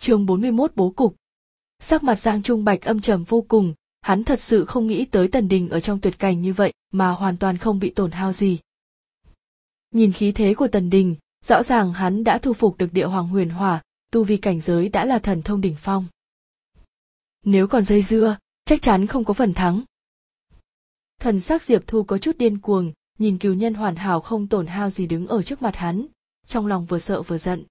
chương 41 bố cục. Sắc mặt Giang Trung Bạch âm trầm vô cùng, hắn thật sự không nghĩ tới Tần Đình ở trong tuyệt cảnh như vậy mà hoàn toàn không bị tổn hao gì. Nhìn khí thế của Tần Đình, rõ ràng hắn đã thu phục được địa hoàng huyền hỏa, tu vi cảnh giới đã là thần thông đỉnh phong. Nếu còn dây dưa, chắc chắn không có phần thắng. Thần sắc Diệp Thu có chút điên cuồng, nhìn cứu nhân hoàn hảo không tổn hao gì đứng ở trước mặt hắn, trong lòng vừa sợ vừa giận.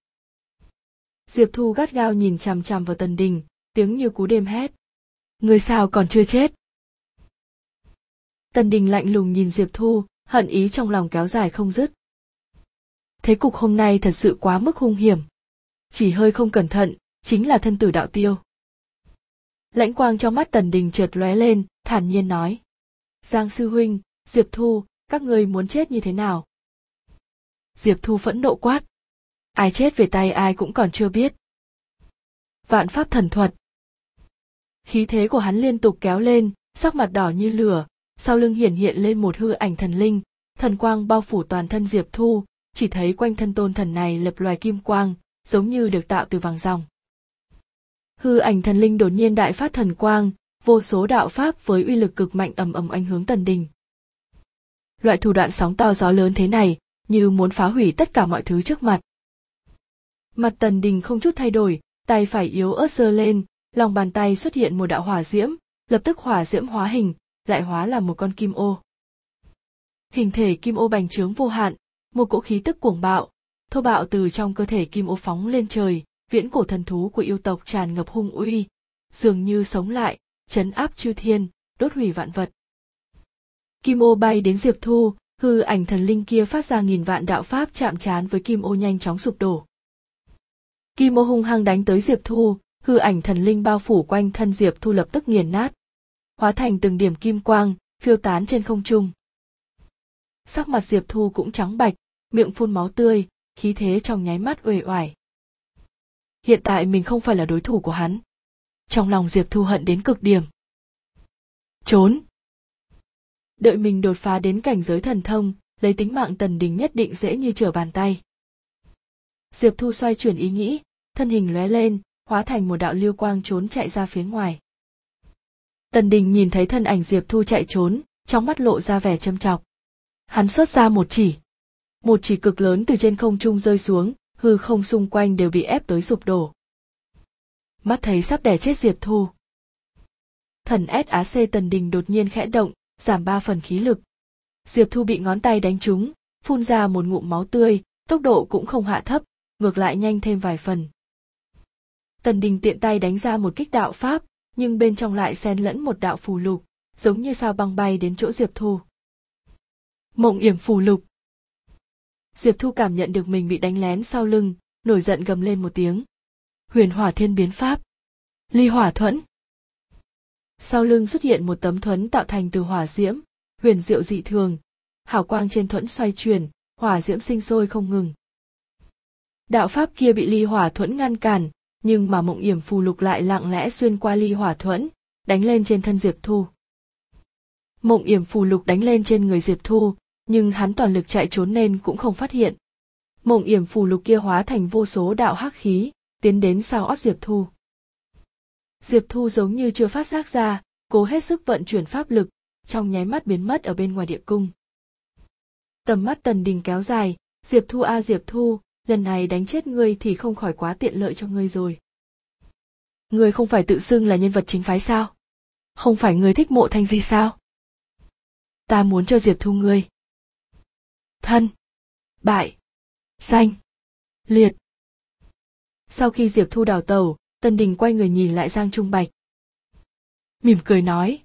Diệp Thu gắt gao nhìn chằm chằm vào Tần Đình, tiếng như cú đêm hét. Người sao còn chưa chết? Tần Đình lạnh lùng nhìn Diệp Thu, hận ý trong lòng kéo dài không dứt. Thế cục hôm nay thật sự quá mức hung hiểm. Chỉ hơi không cẩn thận, chính là thân tử đạo tiêu. Lãnh quang trong mắt Tần Đình chợt lóe lên, thản nhiên nói. Giang sư huynh, Diệp Thu, các ngươi muốn chết như thế nào? Diệp Thu phẫn nộ quát. Ai chết về tay ai cũng còn chưa biết. Vạn pháp thần thuật. Khí thế của hắn liên tục kéo lên, sắc mặt đỏ như lửa, sau lưng hiển hiện lên một hư ảnh thần linh, thần quang bao phủ toàn thân Diệp Thu, chỉ thấy quanh thân tôn thần này lập loài kim quang, giống như được tạo từ vàng ròng. Hư ảnh thần linh đột nhiên đại phát thần quang, vô số đạo pháp với uy lực cực mạnh ầm ầm ảnh hướng tần đình. Loại thủ đoạn sóng to gió lớn thế này, như muốn phá hủy tất cả mọi thứ trước mặt. Mặt tần đình không chút thay đổi, tay phải yếu ớt giơ lên, lòng bàn tay xuất hiện một đạo hỏa diễm, lập tức hỏa diễm hóa hình, lại hóa là một con kim ô. Hình thể kim ô bành trướng vô hạn, một cỗ khí tức cuồng bạo, thô bạo từ trong cơ thể kim ô phóng lên trời, viễn cổ thần thú của yêu tộc tràn ngập hung uy, dường như sống lại, chấn áp chư thiên, đốt hủy vạn vật. Kim ô bay đến Diệp Thu, hư ảnh thần linh kia phát ra nghìn vạn đạo pháp chạm trán với kim ô nhanh chóng sụp đổ. Kim mô hung hăng đánh tới Diệp Thu, hư ảnh thần linh bao phủ quanh thân Diệp Thu lập tức nghiền nát, hóa thành từng điểm kim quang, phiêu tán trên không trung. Sắc mặt Diệp Thu cũng trắng bạch, miệng phun máu tươi, khí thế trong nháy mắt uể oải. Hiện tại mình không phải là đối thủ của hắn. Trong lòng Diệp Thu hận đến cực điểm. Trốn! Đợi mình đột phá đến cảnh giới thần thông, lấy tính mạng tần đình nhất định dễ như trở bàn tay. Diệp Thu xoay chuyển ý nghĩ, thân hình lóe lên, hóa thành một đạo lưu quang trốn chạy ra phía ngoài. Tần Đình nhìn thấy thân ảnh Diệp Thu chạy trốn, trong mắt lộ ra vẻ châm chọc. Hắn xuất ra một chỉ. Một chỉ cực lớn từ trên không trung rơi xuống, hư không xung quanh đều bị ép tới sụp đổ. Mắt thấy sắp đẻ chết Diệp Thu. Thần SAC Tần Đình đột nhiên khẽ động, giảm ba phần khí lực. Diệp Thu bị ngón tay đánh trúng, phun ra một ngụm máu tươi, tốc độ cũng không hạ thấp, ngược lại nhanh thêm vài phần. Tần Đình tiện tay đánh ra một kích đạo pháp, nhưng bên trong lại xen lẫn một đạo phù lục, giống như sao băng bay đến chỗ Diệp Thu. Mộng yểm phù lục. Diệp Thu cảm nhận được mình bị đánh lén sau lưng, nổi giận gầm lên một tiếng. Huyền hỏa thiên biến pháp. Ly hỏa thuẫn. Sau lưng xuất hiện một tấm thuẫn tạo thành từ hỏa diễm, huyền diệu dị thường. Hào quang trên thuẫn xoay chuyển, hỏa diễm sinh sôi không ngừng. Đạo pháp kia bị ly hỏa thuẫn ngăn cản, nhưng mà mộng yểm phù lục lại lặng lẽ xuyên qua ly hỏa thuẫn, đánh lên trên thân Diệp Thu. Mộng yểm phù lục đánh lên trên người Diệp Thu, nhưng hắn toàn lực chạy trốn nên cũng không phát hiện. Mộng yểm phù lục kia hóa thành vô số đạo hắc khí, tiến đến sau ót Diệp Thu. Diệp Thu giống như chưa phát giác ra, cố hết sức vận chuyển pháp lực, trong nháy mắt biến mất ở bên ngoài địa cung. Tầm mắt Tần Đình kéo dài, Diệp Thu a Diệp Thu, lần này đánh chết ngươi thì không khỏi quá tiện lợi cho ngươi rồi. Ngươi không phải tự xưng là nhân vật chính phái sao? Không phải ngươi thích mộ thanh di sao? Ta muốn cho Diệp Thu ngươi. Thân. Bại. Danh. Liệt. Sau khi Diệp Thu đào tàu, Tân Đình quay người nhìn lại Giang Trung Bạch. Mỉm cười nói.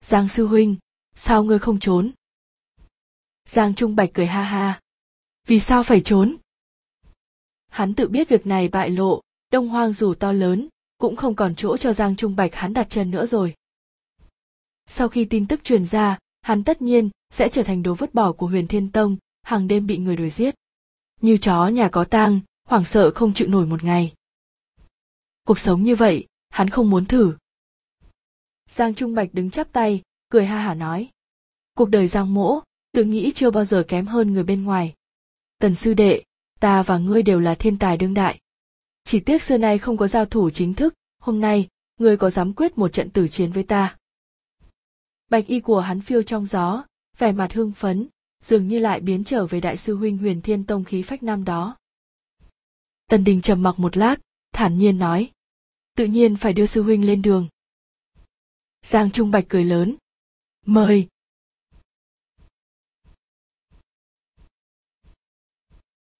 Giang sư huynh, sao ngươi không trốn? Giang Trung Bạch cười ha ha. Vì sao phải trốn? Hắn tự biết việc này bại lộ, đông hoang dù to lớn, cũng không còn chỗ cho Giang Trung Bạch hắn đặt chân nữa rồi. Sau khi tin tức truyền ra, hắn tất nhiên sẽ trở thành đồ vứt bỏ của huyền thiên tông, hàng đêm bị người đuổi giết. Như chó nhà có tang, hoảng sợ không chịu nổi một ngày. Cuộc sống như vậy, hắn không muốn thử. Giang Trung Bạch đứng chắp tay, cười ha hả nói. Cuộc đời Giang mỗ, tự nghĩ chưa bao giờ kém hơn người bên ngoài. Tần sư đệ, ta và ngươi đều là thiên tài đương đại. chỉ tiếc xưa nay không có giao thủ chính thức, hôm nay, ngươi có dám quyết một trận tử chiến với ta. Bạch y của hắn phiêu trong gió, vẻ mặt hưng phấn, dường như lại biến trở về đại sư huynh huyền thiên tông khí phách năm đó. Tần đình trầm mặc một lát, thản nhiên nói, tự nhiên phải đưa sư huynh lên đường. Giang trung bạch cười lớn, mời.